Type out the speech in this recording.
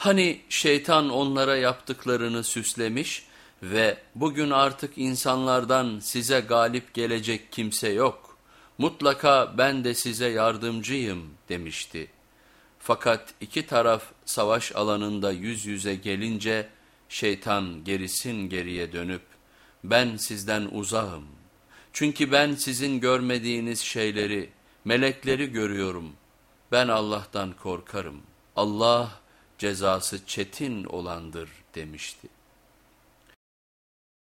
Hani şeytan onlara yaptıklarını süslemiş ve bugün artık insanlardan size galip gelecek kimse yok. Mutlaka ben de size yardımcıyım demişti. Fakat iki taraf savaş alanında yüz yüze gelince şeytan gerisin geriye dönüp ben sizden uzağım. Çünkü ben sizin görmediğiniz şeyleri, melekleri görüyorum. Ben Allah'tan korkarım. Allah cezası çetin olandır demişti.